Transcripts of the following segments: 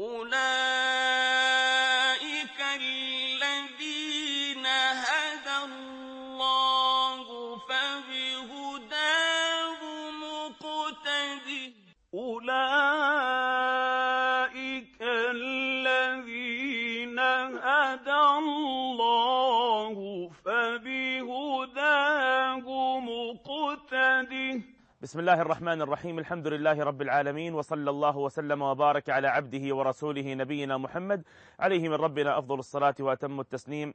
أُولَٰئِكَ بسم الله الرحمن الرحيم. الحمد لله رب العالمين وصلى الله وسلم وبارك على عبده ورسوله نبينا محمد. عليه من ربنا أفضل الصلاة وأتم التسليم.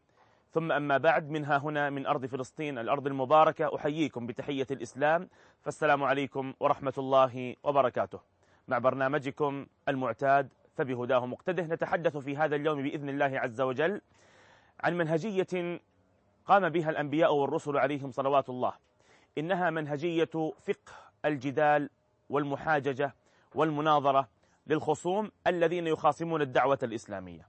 ثم أما بعد منها هنا من أرض فلسطين الأرض المباركة. أحييكم بتحية الإسلام. فالسلام عليكم ورحمة الله وبركاته. مع برنامجكم المعتاد فبهداه مقتده نتحدث في هذا اليوم بإذن الله عز وجل عن منهجية قام بها الأنبياء والرسل عليهم صلوات الله. إنها منهجية فقه الجدال والمحاججة والمناظرة للخصوم الذين يخاصمون الدعوة الإسلامية.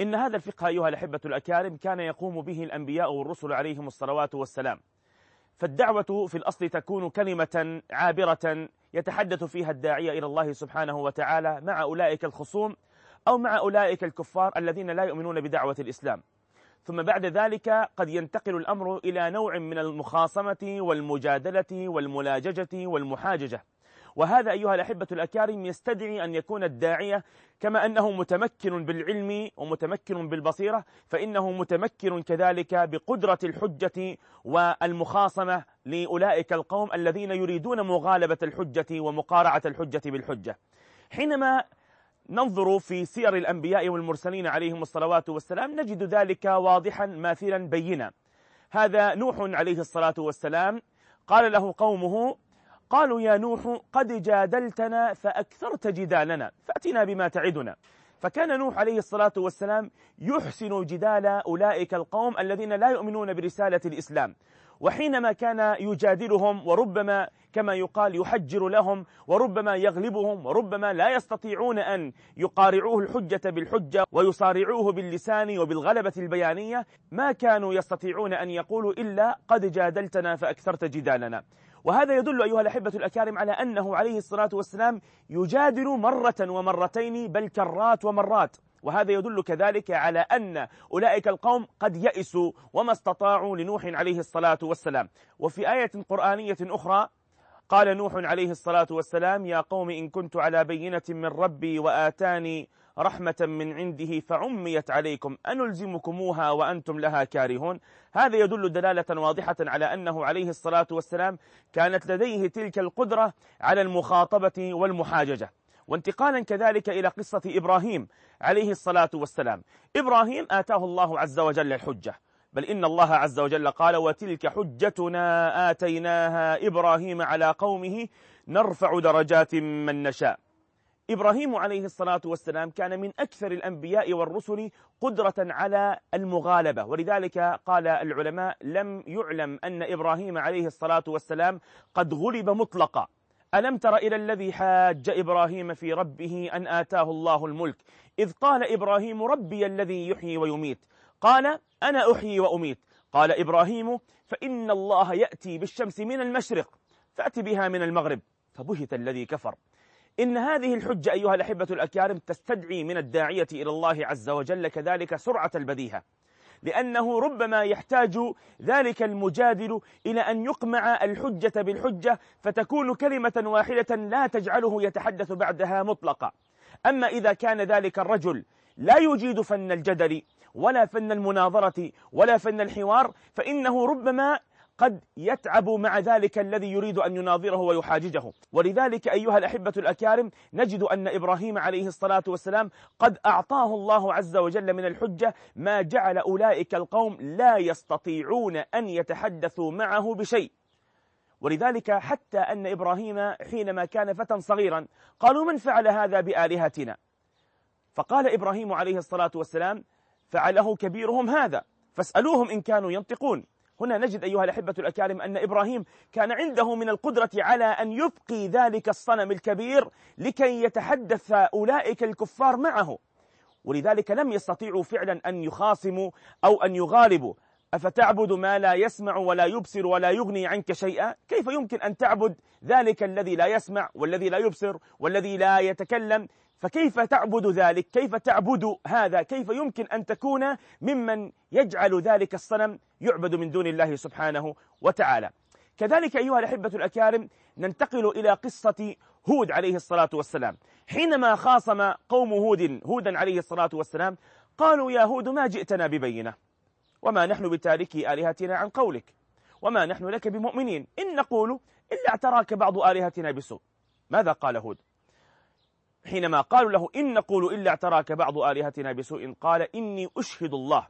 إن هذا الفقه أيها الأحبة الأكارم كان يقوم به الأنبياء والرسل عليهم الصلوات والسلام. فالدعوة في الأصل تكون كلمة عابرة يتحدث فيها الداعية إلى الله سبحانه وتعالى مع أولئك الخصوم أو مع أولئك الكفار الذين لا يؤمنون بدعوة الإسلام. ثم بعد ذلك قد ينتقل الأمر إلى نوع من المخاصمة والمجادلة والملاججة والمحاججة. وهذا أيها الأحبة الأكارم يستدعي أن يكون الداعية كما أنه متمكن بالعلم ومتمكن بالبصيرة فإنه متمكن كذلك بقدرة الحجة والمخاصمة لأولئك القوم الذين يريدون مغالبة الحجة ومقارعة الحجة بالحجة. حينما ننظر في سير الأنبياء والمرسلين عليهم الصلوات والسلام. نجد ذلك واضحا ماثلا بينا. هذا نوح عليه الصلاة والسلام قال له قومه قالوا يا نوح قد جادلتنا فأكثرت جدالنا فأتنا بما تعدنا. فكان نوح عليه الصلاة والسلام يحسن جدال أولئك القوم الذين لا يؤمنون برسالة الإسلام. وحينما كان يجادلهم وربما كما يقال يحجر لهم وربما يغلبهم وربما لا يستطيعون أن يقارعوه الحجة بالحجة ويصارعوه باللسان وبالغلبة البيانية ما كانوا يستطيعون أن يقولوا إلا قد جادلتنا فأكثرت جدالنا. وهذا يدل أيها الأحبة الأكارم على أنه عليه الصلاة والسلام يجادل مرة ومرتين بل كرات ومرات. وهذا يدل كذلك على أن أولئك القوم قد يئسوا وما استطاعوا لنوح عليه الصلاة والسلام. وفي آية قرآنية أخرى قال نوح عليه الصلاة والسلام يا قوم إن كنت على بينة من ربي وآتاني رحمة من عنده فعميت عليكم أنلزمكموها وأنتم لها كارهون. هذا يدل دلالة واضحة على أنه عليه الصلاة والسلام كانت لديه تلك القدرة على المخاطبة والمحاججة. وانتقالا كذلك إلى قصة إبراهيم عليه الصلاة والسلام. إبراهيم آتاه الله عز وجل الحجة. بل إن الله عز وجل قال وتلك حجتنا آتيناها إبراهيم على قومه نرفع درجات من نشاء. إبراهيم عليه الصلاة والسلام كان من أكثر الأنبياء والرسل قدرة على المغالبة. ولذلك قال العلماء لم يعلم أن إبراهيم عليه الصلاة والسلام قد غلب مطلقا. ألم تر إلى الذي حاج إبراهيم في ربه أن آتاه الله الملك؟ إذ قال إبراهيم ربي الذي يحيي ويميت. قال أنا أحيي وأميت. قال إبراهيم فإن الله يأتي بالشمس من المشرق فأتي بها من المغرب. فبهت الذي كفر. إن هذه الحجة أيها الأحبة الأكارم تستدعي من الداعية إلى الله عز وجل كذلك سرعة البديهة. لأنه ربما يحتاج ذلك المجادل إلى أن يقمع الحجة بالحجة فتكون كلمة واحدة لا تجعله يتحدث بعدها مطلقا. أما إذا كان ذلك الرجل لا يجيد فن الجدل ولا فن المناظرة ولا فن الحوار فإنه ربما قد يتعب مع ذلك الذي يريد أن يناظره ويحاججه. ولذلك أيها الأحبة الأكارم نجد أن إبراهيم عليه الصلاة والسلام قد أعطاه الله عز وجل من الحجة ما جعل أولئك القوم لا يستطيعون أن يتحدثوا معه بشيء. ولذلك حتى أن إبراهيم حينما كان فتى صغيرا قالوا من فعل هذا بآلهتنا؟ فقال إبراهيم عليه الصلاة والسلام فعله كبيرهم هذا فاسألوهم إن كانوا ينطقون. هنا نجد أيها الأحبة الأكارم أن إبراهيم كان عنده من القدرة على أن يبقي ذلك الصنم الكبير لكي يتحدث أولئك الكفار معه. ولذلك لم يستطيعوا فعلا أن يخاصموا أو أن يغالبوا. أفتعبد ما لا يسمع ولا يبصر ولا يغني عنك شيئا؟ كيف يمكن أن تعبد ذلك الذي لا يسمع والذي لا يبصر والذي لا يتكلم؟ فكيف تعبد ذلك؟ كيف تعبد هذا؟ كيف يمكن أن تكون ممن يجعل ذلك الصنم يعبد من دون الله سبحانه وتعالى. كذلك أيها الأحبة الأكارم ننتقل إلى قصة هود عليه الصلاة والسلام. حينما خاصم قوم هود هودا عليه الصلاة والسلام قالوا يا هود ما جئتنا ببينة؟ وما نحن بتاركي آلهتنا عن قولك؟ وما نحن لك بمؤمنين؟ إن نقول إلا اعتراك بعض آلهتنا بسوء. ماذا قال هود؟ حينما قالوا له إن نقول إلا اعتراك بعض آلهتنا بسوء قال إني أشهد الله.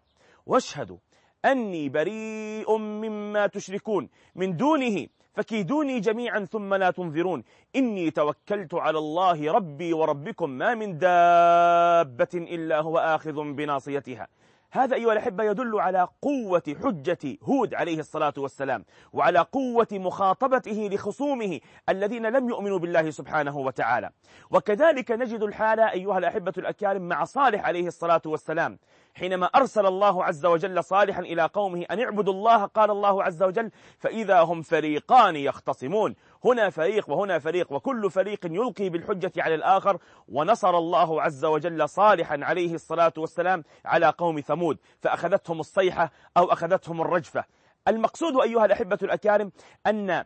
واشهدوا. أني بريء مما تشركون من دونه فكيدوني جميعا ثم لا تنظرون. إني توكلت على الله ربي وربكم ما من دابة إلا هو آخذ بناصيتها. هذا أيها الأحبة يدل على قوة حجة هود عليه الصلاة والسلام وعلى قوة مخاطبته لخصومه الذين لم يؤمنوا بالله سبحانه وتعالى. وكذلك نجد الحال أيها الأحبة الأكارم مع صالح عليه الصلاة والسلام. حينما أرسل الله عز وجل صالحا إلى قومه أن اعبدوا الله قال الله عز وجل فإذا هم فريقان يختصمون هنا فريق وهنا فريق وكل فريق يلقي بالحجة على الآخر. ونصر الله عز وجل صالحا عليه الصلاة والسلام على قوم ثمود فأخذتهم الصيحة أو أخذتهم الرجفة. المقصود أيها الأحبة الأكارم أن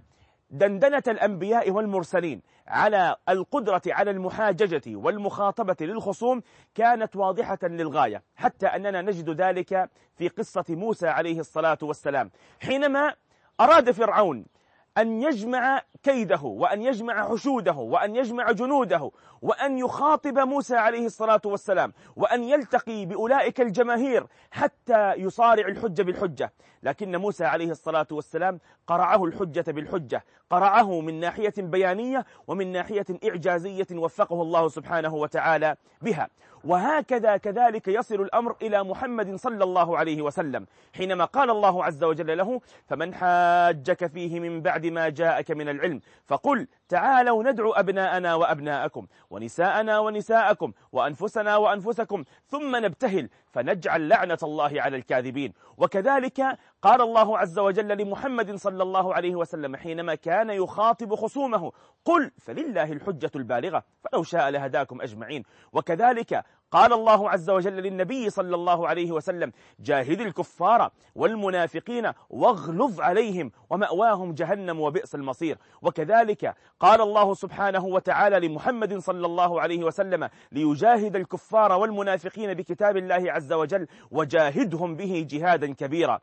دندنة الأنبياء والمرسلين على القدرة على المحاججة والمخاطبة للخصوم كانت واضحة للغاية حتى أننا نجد ذلك في قصة موسى عليه الصلاة والسلام. حينما أراد فرعون أن يجمع كيده وأن يجمع حشوده وأن يجمع جنوده وأن يخاطب موسى عليه الصلاة والسلام وأن يلتقي بأولئك الجماهير حتى يصارع الحجة بالحجة. لكن موسى عليه الصلاة والسلام قرعه الحجة بالحجة قرعه من ناحية بيانية ومن ناحية إعجازية وفقه الله سبحانه وتعالى بها. وهكذا كذلك يصل الأمر إلى محمد صلى الله عليه وسلم. حينما قال الله عز وجل له فمن حاجك فيه من بعد ما جاءك من العلم فقل تعالوا ندعو أبناءنا وأبناءكم ونساءنا ونساءكم وأنفسنا وأنفسكم ثم نبتهل فنجعل لعنة الله على الكاذبين. وكذلك قال الله عز وجل لمحمد صلى الله عليه وسلم حينما كان يخاطب خصومه قل فلله الحجة البالغة فلو شاء لهداكم أجمعين. وكذلك قال الله عز وجل للنبي صلى الله عليه وسلم جاهد الكفار والمنافقين واغلظ عليهم ومأواهم جهنم وبئس المصير. وكذلك قال الله سبحانه وتعالى لمحمد صلى الله عليه وسلم ليجاهد الكفار والمنافقين بكتاب الله عز وجل وجاهدهم به جهادا كبيرا.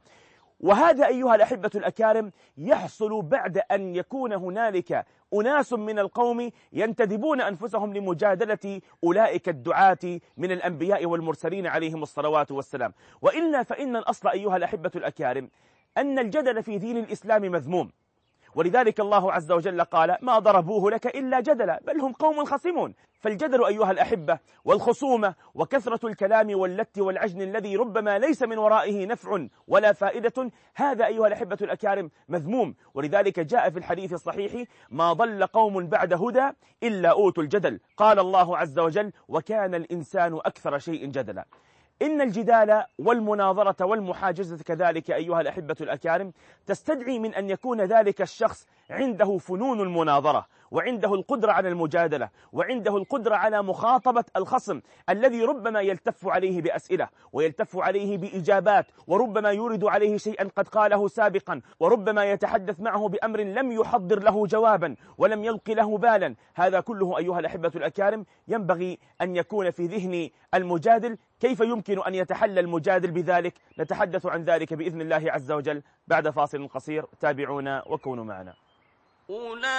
وهذا أيها الأحبة الأكارم يحصل بعد أن يكون هنالك أناس من القوم ينتدبون أنفسهم لمجادلة أولئك الدعاة من الأنبياء والمرسلين عليهم الصلوات والسلام. وإلا فإن الأصل أيها الأحبة الأكارم أن الجدل في دين الإسلام مذموم. ولذلك الله عز وجل قال ما ضربوه لك إلا جدلا بل هم قوم خصمون. فالجدل أيها الأحبة والخصومة وكثرة الكلام واللت والعجن الذي ربما ليس من ورائه نفع ولا فائدة هذا أيها الأحبة الأكارم مذموم. ولذلك جاء في الحديث الصحيح ما ضل قوم بعد هدى إلا أوتوا الجدل. قال الله عز وجل وكان الإنسان أكثر شيء جدلا. إن الجدال والمناظرة والمحاجزة كذلك أيها الأحبة الأكارم تستدعي من أن يكون ذلك الشخص عنده فنون المناظرة. وعنده القدرة على المجادلة وعنده القدرة على مخاطبة الخصم الذي ربما يلتف عليه بأسئلة ويلتف عليه بإجابات وربما يورد عليه شيئا قد قاله سابقا وربما يتحدث معه بأمر لم يحضر له جوابا ولم يلقي له بالا. هذا كله أيها الأحبة الأكارم ينبغي أن يكون في ذهن المجادل. كيف يمكن أن يتحلى المجادل بذلك؟ نتحدث عن ذلك بإذن الله عز وجل بعد فاصل قصير. تابعونا وكونوا معنا. أولئك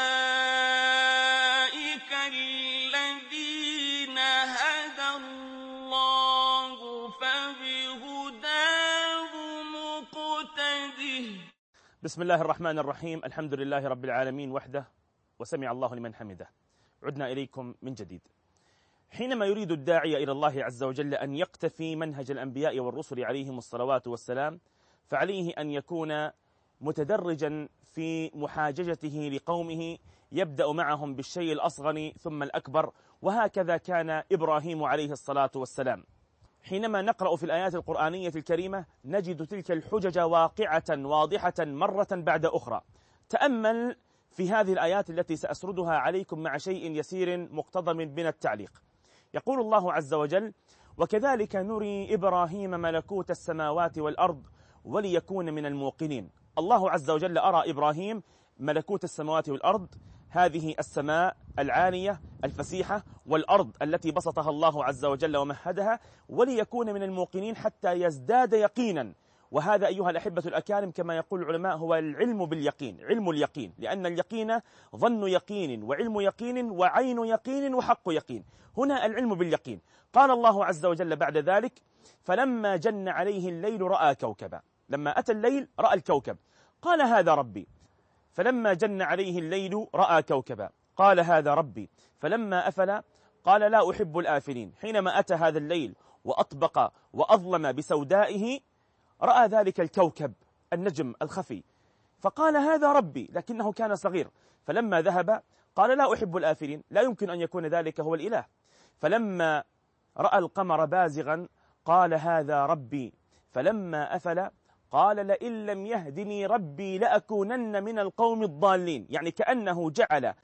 الذين هدى الله فبهداه مقتده. بسم الله الرحمن الرحيم. الحمد لله رب العالمين وحده وسمع الله لمن حمده. عدنا إليكم من جديد. حينما يريد الداعية إلى الله عز وجل أن يقتفي منهج الأنبياء والرسل عليهم الصلوات والسلام فعليه أن يكون متدرجا في محاججته لقومه يبدأ معهم بالشيء الأصغر ثم الأكبر وهكذا كان إبراهيم عليه الصلاة والسلام. حينما نقرأ في الآيات القرآنية الكريمة نجد تلك الحجج واقعة واضحة مرة بعد أخرى. تأمل في هذه الآيات التي سأسردها عليكم مع شيء يسير مقتضم من التعليق. يقول الله عز وجل وكذلك نري إبراهيم ملكوت السماوات والأرض وليكون من الموقنين الله عز وجل أرى إبراهيم ملكوت السماوات والأرض. هذه السماء العالية الفسيحة والأرض التي بسطها الله عز وجل ومهدها وليكون من الموقنين حتى يزداد يقينا. وهذا أيها الأحبة الأكارم كما يقول العلماء هو العلم باليقين علم اليقين لأن اليقين ظن يقين وعلم يقين وعين يقين وحق يقين. هنا العلم باليقين. قال الله عز وجل بعد ذلك فلما جن عليه الليل رأى كوكبا. لما أتى الليل رأى الكوكب. قال هذا ربي. فلما جن عليه الليل رأى كوكبا. قال هذا ربي. فلما أفل قال لا أحب الآفلين. حينما أتى هذا الليل وأطبق وأظلم بسودائه رأى ذلك الكوكب النجم الخفي. فقال هذا ربي لكنه كان صغير. فلما ذهب قال لا أحب الآفلين. لا يمكن أن يكون ذلك هو الإله. فلما رأى القمر بازغا قال هذا ربي. فلما أفل قال لئن لم يهدني ربي لأكونن من القوم الضالين. يعني كأنه جعل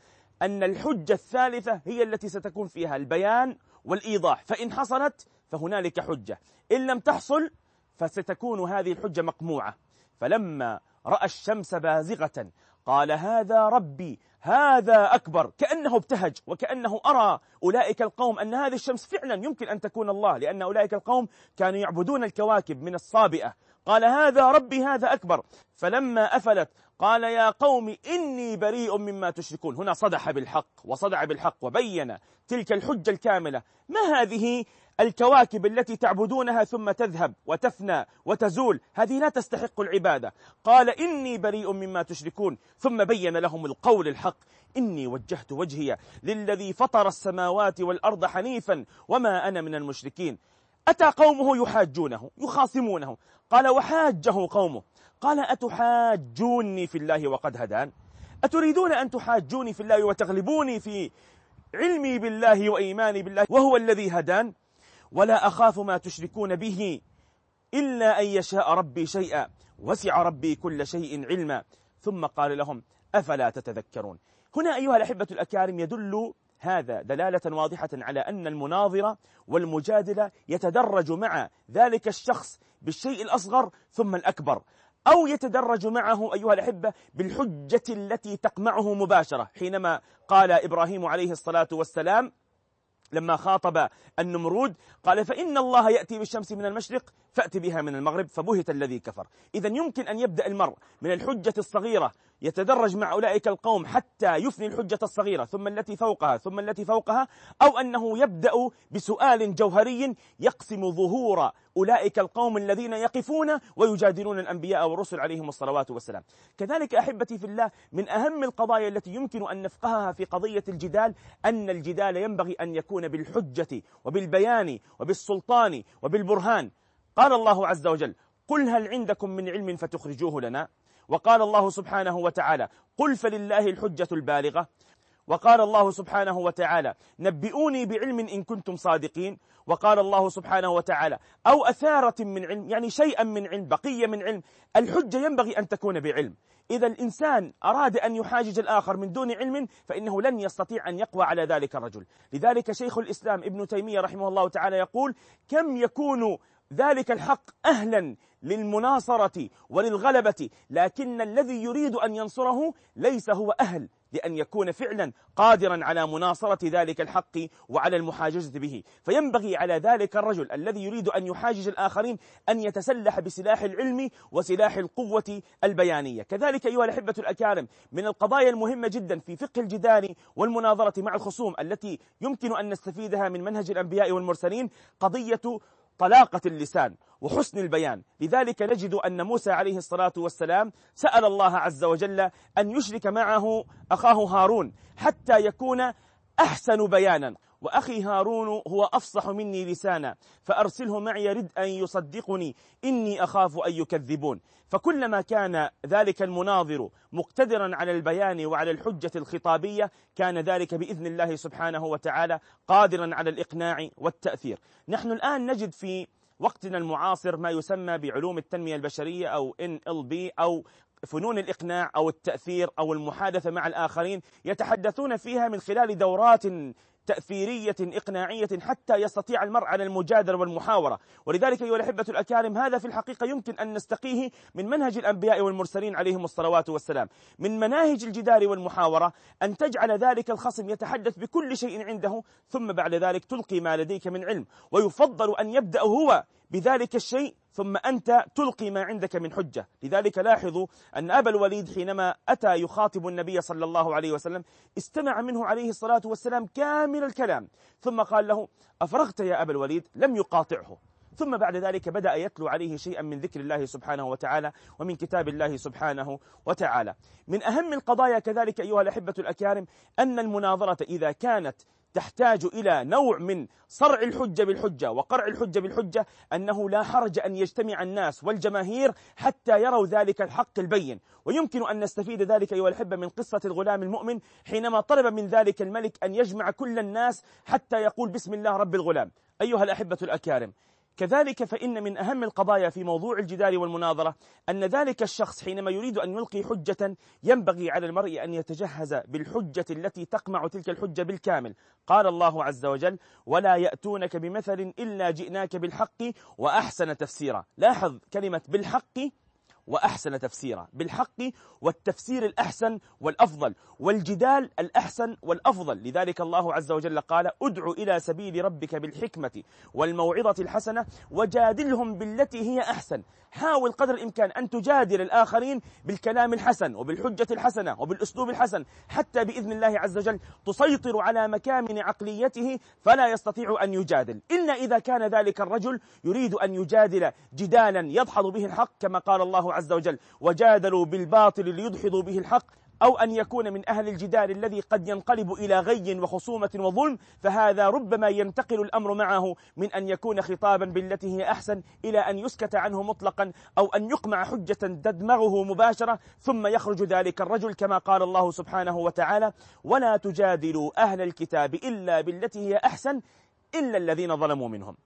أن الحجة الثالثة هي التي ستكون فيها البيان والإيضاح. فإن حصلت فهنالك حجة. إن لم تحصل فستكون هذه الحجة مقموعة. فلما رأى الشمس بازغة قال هذا ربي هذا أكبر. كأنه ابتهج وكأنه أرى أولئك القوم أن هذه الشمس فعلا يمكن أن تكون الله لأن أولئك القوم كانوا يعبدون الكواكب من الصابئة. قال هذا ربي هذا أكبر. فلما أفلت قال يا قوم إني بريء مما تشركون. هنا صدح بالحق وصدع بالحق وبين تلك الحجة الكاملة. ما هذه الكواكب التي تعبدونها ثم تذهب وتفنى وتزول؟ هذه لا تستحق العبادة. قال إني بريء مما تشركون. ثم بين لهم القول الحق. إني وجهت وجهي للذي فطر السماوات والأرض حنيفا وما أنا من المشركين. أتى قومه يحاجونه يخاصمونه. قال وحاجه قومه. قال أتحاجوني في الله وقد هدان؟ أتريدون أن تحاجوني في الله وتغلبوني في علمي بالله وإيماني بالله وهو الذي هدان؟ ولا أخاف ما تشركون به إلا أن يشاء ربي شيئا. وسع ربي كل شيء علما. ثم قال لهم أفلا تتذكرون؟ هنا أيها الأحبة الأكارم يدل هذا دلالة واضحة على أن المناظرة والمجادلة يتدرج مع ذلك الشخص بالشيء الأصغر ثم الأكبر أو يتدرج معه أيها الأحبة بالحجة التي تقمعه مباشرة. حينما قال إبراهيم عليه الصلاة والسلام لما خاطب النمرود قال فإن الله يأتي بالشمس من المشرق فأت بها من المغرب فبهت الذي كفر. إذا يمكن أن يبدأ المرء من الحجة الصغيرة يتدرج مع أولئك القوم حتى يفني الحجة الصغيرة ثم التي فوقها ثم التي فوقها أو أنه يبدأ بسؤال جوهري يقسم ظهور أولئك القوم الذين يقفون ويجادلون الأنبياء والرسل عليهم الصلوات والسلام. كذلك أحبتي في الله من أهم القضايا التي يمكن أن نفقهها في قضية الجدال أن الجدال ينبغي أن يكون بالحجة وبالبيان وبالسلطان وبالبرهان. قال الله عز وجل قل هل عندكم من علم فتخرجوه لنا؟ وقال الله سبحانه وتعالى قل فلله الحجة البالغة. وقال الله سبحانه وتعالى نبئوني بعلم إن كنتم صادقين. وقال الله سبحانه وتعالى أو أثارة من علم يعني شيئا من علم بقية من علم. الحجة ينبغي أن تكون بعلم. إذا الإنسان أراد أن يحاجج الآخر من دون علم فإنه لن يستطيع أن يقوى على ذلك الرجل. لذلك شيخ الإسلام ابن تيمية رحمه الله تعالى يقول كم يكون ذلك الحق أهلا للمناصرة وللغلبة لكن الذي يريد أن ينصره ليس هو أهل لأن يكون فعلا قادرا على مناصرة ذلك الحق وعلى المحاججة به. فينبغي على ذلك الرجل الذي يريد أن يحاجج الآخرين أن يتسلح بسلاح العلم وسلاح القوة البيانية. كذلك أيها الأحبة الأكارم من القضايا المهمة جدا في فقه الجدال والمناظرة مع الخصوم التي يمكن أن نستفيدها من منهج الأنبياء والمرسلين قضية طلاقة اللسان وحسن البيان. لذلك نجد أن موسى عليه الصلاة والسلام سأل الله عز وجل أن يشرك معه أخاه هارون حتى يكون أحسن بيانا. وأخي هارون هو أفصح مني لسانا. فأرسله معي رد أن يصدقني. إني أخاف أن يكذبون. فكلما كان ذلك المناظر مقتدرا على البيان وعلى الحجة الخطابية كان ذلك بإذن الله سبحانه وتعالى قادرا على الإقناع والتأثير. نحن الآن نجد في وقتنا المعاصر ما يسمى بعلوم التنمية البشرية أو NLP أو فنون الإقناع أو التأثير أو المحادثة مع الآخرين يتحدثون فيها من خلال دورات تأثيرية إقناعية حتى يستطيع المرء على المجادلة والمحاورة. ولذلك أيها الأحبة الأكارم هذا في الحقيقة يمكن أن نستقيه من منهج الأنبياء والمرسلين عليهم الصلوات والسلام من مناهج الجدال والمحاورة أن تجعل ذلك الخصم يتحدث بكل شيء عنده ثم بعد ذلك تلقي ما لديك من علم. ويفضل أن يبدأ هو بذلك الشيء ثم أنت تلقي ما عندك من حجة. لذلك لاحظوا أن أبا الوليد حينما أتى يخاطب النبي صلى الله عليه وسلم استمع منه عليه الصلاة والسلام كامل الكلام. ثم قال له أفرغت يا أبا الوليد؟ لم يقاطعه. ثم بعد ذلك بدأ يتلو عليه شيئا من ذكر الله سبحانه وتعالى ومن كتاب الله سبحانه وتعالى. من أهم القضايا كذلك أيها الأحبة الأكارم أن المناظرة إذا كانت تحتاج إلى نوع من صرع الحجة بالحجة وقرع الحجة بالحجة أنه لا حرج أن يجتمع الناس والجماهير حتى يروا ذلك الحق البين. ويمكن أن نستفيد ذلك أيها الأحبة من قصة الغلام المؤمن حينما طلب من ذلك الملك أن يجمع كل الناس حتى يقول بسم الله رب الغلام. أيها الأحبة الأكارم كذلك فإن من أهم القضايا في موضوع الجدال والمناظرة أن ذلك الشخص حينما يريد أن يلقي حجة ينبغي على المرء أن يتجهز بالحجة التي تقمع تلك الحجة بالكامل. قال الله عز وجل ولا يأتونك بمثل إلا جئناك بالحق وأحسن تفسيرا. لاحظ كلمة بالحق وأحسن تفسيرا. بالحق والتفسير الأحسن والأفضل والجدال الأحسن والأفضل. لذلك الله عز وجل قال أدع إلى سبيل ربك بالحكمة والموعظة الحسنة وجادلهم بالتي هي أحسن. حاول قدر الإمكان أن تجادل الآخرين بالكلام الحسن وبالحجة الحسنة وبالأسلوب الحسن حتى بإذن الله عز وجل تسيطر على مكامن عقليته فلا يستطيع أن يجادل. إلا إذا كان ذلك الرجل يريد أن يجادل جدالا يدحض به الحق كما قال الله عز وجل وجادلوا بالباطل ليدحضوا به الحق أو أن يكون من أهل الجدال الذي قد ينقلب إلى غي وخصومة وظلم فهذا ربما ينتقل الأمر معه من أن يكون خطابا بالتي هي أحسن إلى أن يسكت عنه مطلقا أو أن يقمع حجة تدمغه مباشرة ثم يخرج ذلك الرجل كما قال الله سبحانه وتعالى ولا تجادلوا أهل الكتاب إلا بالتي هي أحسن إلا الذين ظلموا منهم.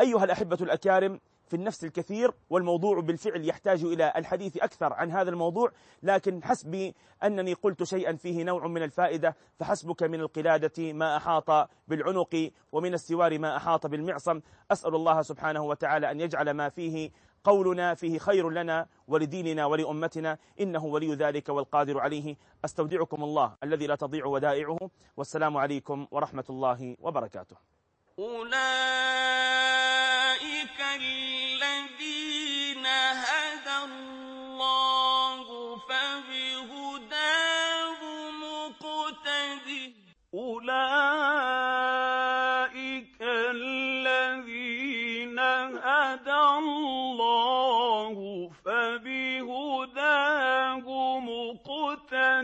أيها الأحبة الأكارم في النفس الكثير والموضوع بالفعل يحتاج إلى الحديث أكثر عن هذا الموضوع لكن حسبي أنني قلت شيئا فيه نوع من الفائدة فحسبك من القلادة ما أحاط بالعنق ومن السوار ما أحاط بالمعصم. أسأل الله سبحانه وتعالى أن يجعل ما فيه قولنا فيه خير لنا ولديننا ولأمتنا إنه ولي ذلك والقادر عليه. أستودعكم الله الذي لا تضيع ودائعه. والسلام عليكم ورحمة الله وبركاته. أولئك